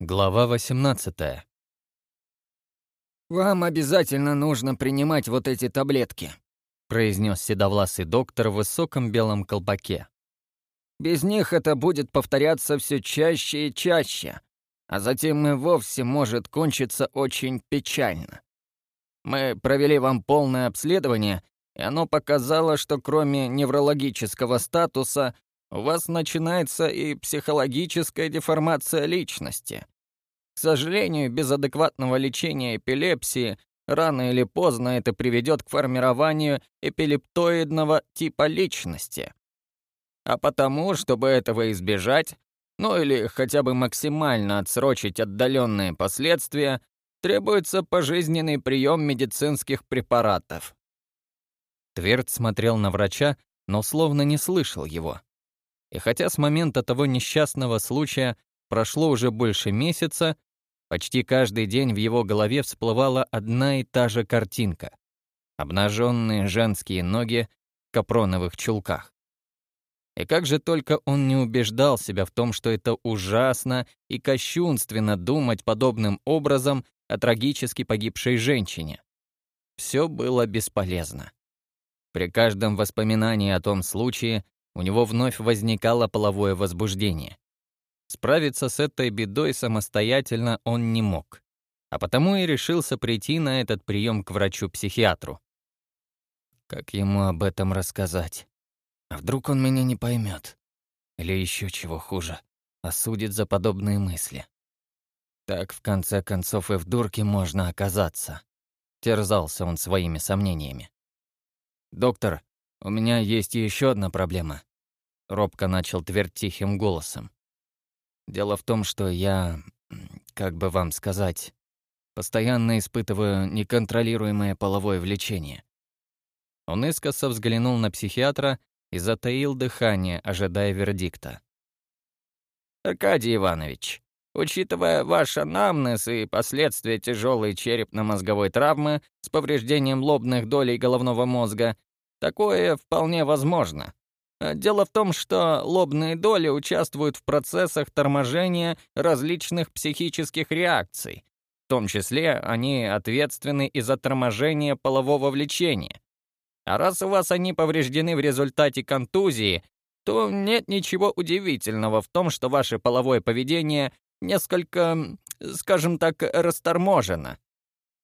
Глава 18. «Вам обязательно нужно принимать вот эти таблетки», произнес седовласый доктор в высоком белом колпаке. «Без них это будет повторяться все чаще и чаще, а затем и вовсе может кончиться очень печально. Мы провели вам полное обследование, и оно показало, что кроме неврологического статуса у вас начинается и психологическая деформация личности. К сожалению, без адекватного лечения эпилепсии рано или поздно это приведет к формированию эпилептоидного типа личности. А потому, чтобы этого избежать, ну или хотя бы максимально отсрочить отдаленные последствия, требуется пожизненный прием медицинских препаратов. Тверд смотрел на врача, но словно не слышал его. И хотя с момента того несчастного случая прошло уже больше месяца, почти каждый день в его голове всплывала одна и та же картинка. Обнаженные женские ноги в капроновых чулках. И как же только он не убеждал себя в том, что это ужасно и кощунственно думать подобным образом о трагически погибшей женщине. Все было бесполезно. При каждом воспоминании о том случае у него вновь возникало половое возбуждение. Справиться с этой бедой самостоятельно он не мог, а потому и решился прийти на этот прием к врачу-психиатру. Как ему об этом рассказать? А вдруг он меня не поймет? Или еще чего хуже, осудит за подобные мысли. Так, в конце концов, и в дурке можно оказаться. Терзался он своими сомнениями. «Доктор, «У меня есть еще одна проблема», — робко начал твердь тихим голосом. «Дело в том, что я, как бы вам сказать, постоянно испытываю неконтролируемое половое влечение». Он искоса взглянул на психиатра и затаил дыхание, ожидая вердикта. «Аркадий Иванович, учитывая ваш анамнез и последствия тяжелой черепно-мозговой травмы с повреждением лобных долей головного мозга, Такое вполне возможно. А дело в том, что лобные доли участвуют в процессах торможения различных психических реакций. В том числе они ответственны и за торможение полового влечения. А раз у вас они повреждены в результате контузии, то нет ничего удивительного в том, что ваше половое поведение несколько, скажем так, расторможено.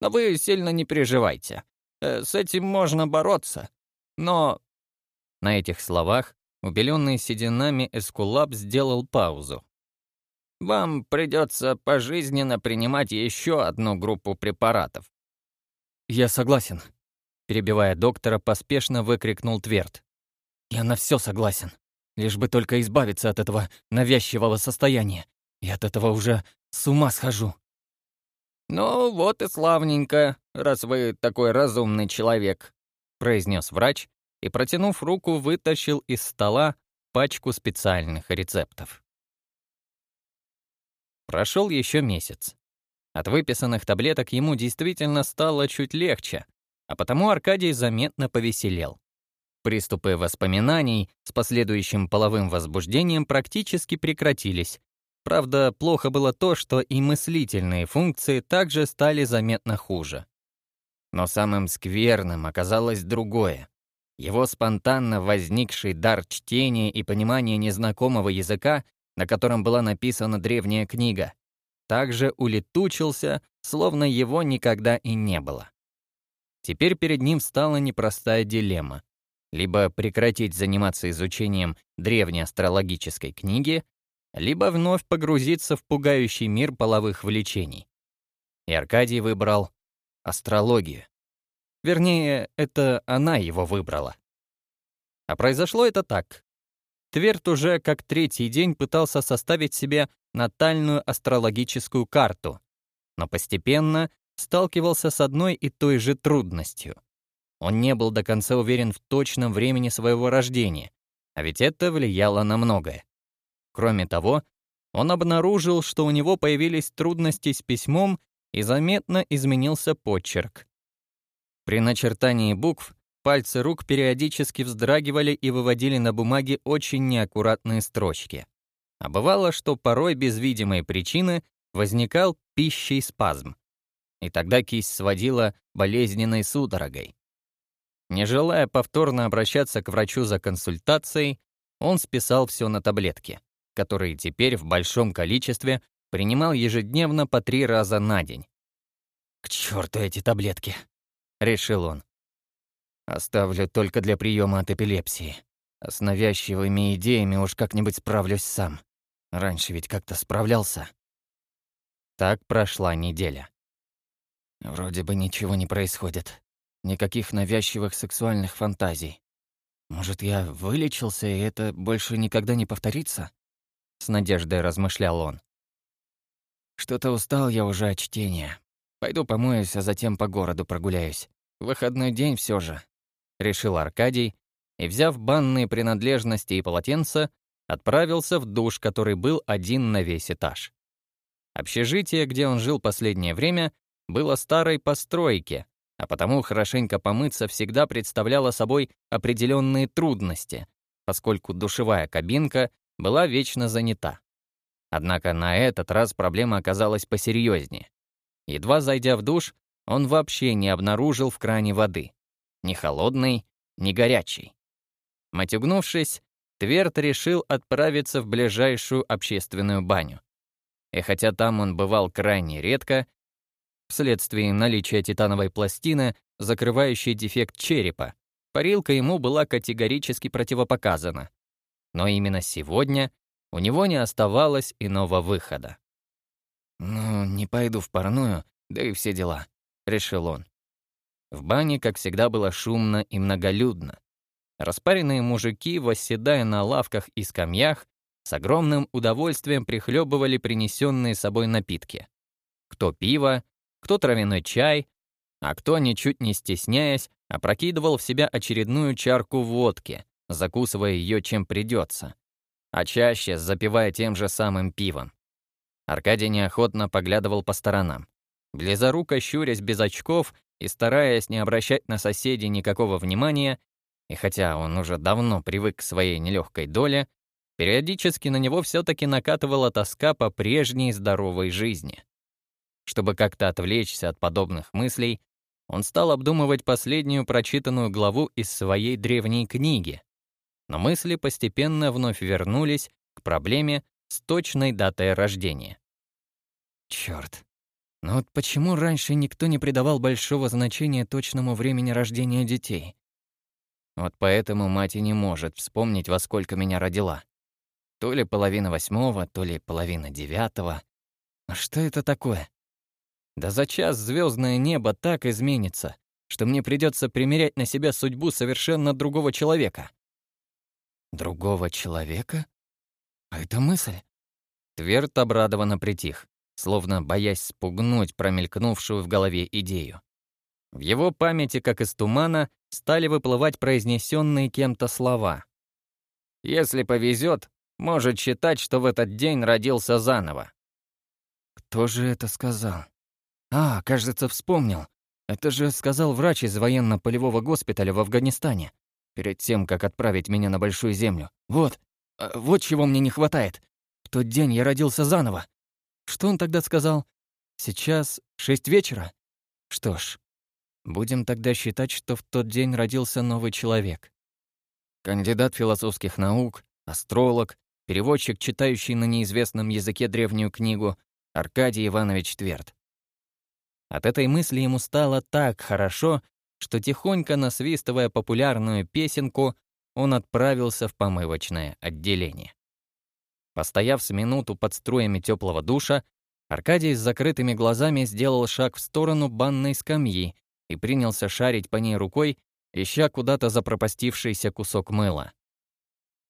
Но вы сильно не переживайте. Э, с этим можно бороться. Но...» На этих словах, убеленный сединами Эскулап сделал паузу. «Вам придется пожизненно принимать еще одну группу препаратов». «Я согласен», — перебивая доктора, поспешно выкрикнул Тверд. «Я на все согласен, лишь бы только избавиться от этого навязчивого состояния. и от этого уже с ума схожу». «Ну вот и славненько, раз вы такой разумный человек», произнес врач и, протянув руку, вытащил из стола пачку специальных рецептов. Прошел еще месяц. От выписанных таблеток ему действительно стало чуть легче, а потому Аркадий заметно повеселел. Приступы воспоминаний с последующим половым возбуждением практически прекратились. Правда, плохо было то, что и мыслительные функции также стали заметно хуже. Но самым скверным оказалось другое. Его спонтанно возникший дар чтения и понимания незнакомого языка, на котором была написана древняя книга, также улетучился, словно его никогда и не было. Теперь перед ним стала непростая дилемма. Либо прекратить заниматься изучением древней астрологической книги, либо вновь погрузиться в пугающий мир половых влечений. И Аркадий выбрал астрологию. Вернее, это она его выбрала. А произошло это так. Тверд уже как третий день пытался составить себе натальную астрологическую карту, но постепенно сталкивался с одной и той же трудностью. Он не был до конца уверен в точном времени своего рождения, а ведь это влияло на многое. Кроме того, он обнаружил, что у него появились трудности с письмом и заметно изменился почерк. При начертании букв пальцы рук периодически вздрагивали и выводили на бумаге очень неаккуратные строчки. А бывало, что порой без видимой причины возникал пищей спазм. И тогда кисть сводила болезненной судорогой. Не желая повторно обращаться к врачу за консультацией, он списал все на таблетки, которые теперь в большом количестве принимал ежедневно по три раза на день. «К черту эти таблетки!» решил он. Оставлю только для приема от эпилепсии. А с навязчивыми идеями уж как-нибудь справлюсь сам. Раньше ведь как-то справлялся. Так прошла неделя. Вроде бы ничего не происходит. Никаких навязчивых сексуальных фантазий. Может, я вылечился, и это больше никогда не повторится? С надеждой размышлял он. Что-то устал я уже от чтения. Пойду помоюсь, а затем по городу прогуляюсь. «Выходной день все же», — решил Аркадий, и, взяв банные принадлежности и полотенца, отправился в душ, который был один на весь этаж. Общежитие, где он жил последнее время, было старой постройки, а потому хорошенько помыться всегда представляло собой определенные трудности, поскольку душевая кабинка была вечно занята. Однако на этот раз проблема оказалась посерьезнее. Едва зайдя в душ, он вообще не обнаружил в кране воды. Ни холодной, ни горячей. Матюгнувшись, Тверд решил отправиться в ближайшую общественную баню. И хотя там он бывал крайне редко, вследствие наличия титановой пластины, закрывающей дефект черепа, парилка ему была категорически противопоказана. Но именно сегодня у него не оставалось иного выхода. «Ну, не пойду в парную, да и все дела», — решил он. В бане, как всегда, было шумно и многолюдно. Распаренные мужики, восседая на лавках и скамьях, с огромным удовольствием прихлебывали принесенные собой напитки. Кто пиво, кто травяной чай, а кто, ничуть не стесняясь, опрокидывал в себя очередную чарку водки, закусывая ее чем придется, а чаще запивая тем же самым пивом. Аркадий неохотно поглядывал по сторонам. Близоруко щурясь без очков и стараясь не обращать на соседей никакого внимания, и хотя он уже давно привык к своей нелегкой доле, периодически на него все-таки накатывала тоска по прежней здоровой жизни. Чтобы как-то отвлечься от подобных мыслей, он стал обдумывать последнюю прочитанную главу из своей древней книги. Но мысли постепенно вновь вернулись к проблеме с точной датой рождения. Черт, но вот почему раньше никто не придавал большого значения точному времени рождения детей? Вот поэтому мать и не может вспомнить, во сколько меня родила. То ли половина восьмого, то ли половина девятого. А что это такое? Да за час звездное небо так изменится, что мне придется примерять на себя судьбу совершенно другого человека. Другого человека? А это мысль. Тверд обрадованно притих словно боясь спугнуть промелькнувшую в голове идею. В его памяти, как из тумана, стали выплывать произнесенные кем-то слова. «Если повезет, может считать, что в этот день родился заново». «Кто же это сказал?» «А, кажется, вспомнил. Это же сказал врач из военно-полевого госпиталя в Афганистане, перед тем, как отправить меня на Большую Землю. Вот, а, вот чего мне не хватает. В тот день я родился заново. Что он тогда сказал? Сейчас шесть вечера? Что ж, будем тогда считать, что в тот день родился новый человек. Кандидат философских наук, астролог, переводчик, читающий на неизвестном языке древнюю книгу, Аркадий Иванович Тверд. От этой мысли ему стало так хорошо, что тихонько насвистывая популярную песенку, он отправился в помывочное отделение. Постояв с минуту под струями теплого душа, Аркадий с закрытыми глазами сделал шаг в сторону банной скамьи и принялся шарить по ней рукой, ища куда-то запропастившийся кусок мыла.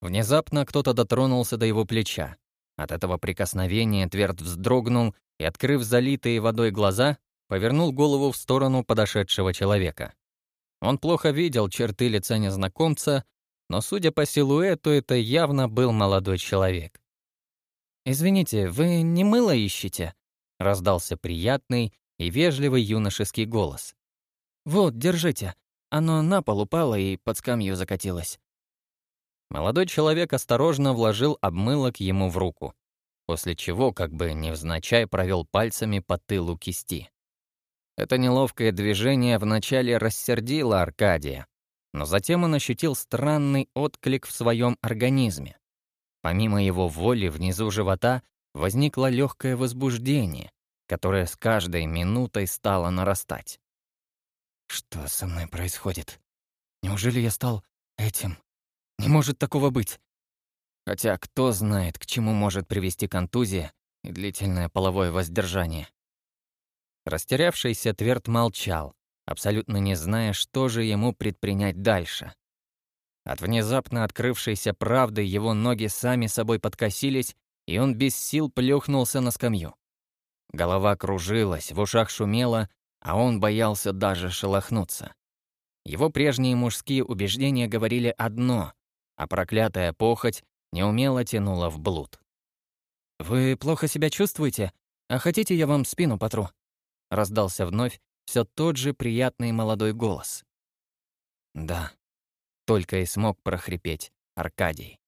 Внезапно кто-то дотронулся до его плеча. От этого прикосновения Тверд вздрогнул и, открыв залитые водой глаза, повернул голову в сторону подошедшего человека. Он плохо видел черты лица незнакомца, но, судя по силуэту, это явно был молодой человек. «Извините, вы не мыло ищете?» — раздался приятный и вежливый юношеский голос. «Вот, держите. Оно на пол упало и под скамью закатилось». Молодой человек осторожно вложил обмылок ему в руку, после чего, как бы невзначай, провел пальцами по тылу кисти. Это неловкое движение вначале рассердило Аркадия, но затем он ощутил странный отклик в своем организме. Помимо его воли, внизу живота возникло легкое возбуждение, которое с каждой минутой стало нарастать. «Что со мной происходит? Неужели я стал этим? Не может такого быть!» Хотя кто знает, к чему может привести контузия и длительное половое воздержание. Растерявшийся Тверд молчал, абсолютно не зная, что же ему предпринять дальше. От внезапно открывшейся правды его ноги сами собой подкосились, и он без сил плюхнулся на скамью. Голова кружилась, в ушах шумело, а он боялся даже шелохнуться. Его прежние мужские убеждения говорили одно, а проклятая похоть неумело тянула в блуд. «Вы плохо себя чувствуете? А хотите, я вам спину потру?» Раздался вновь все тот же приятный молодой голос. «Да», только и смог прохрипеть Аркадий.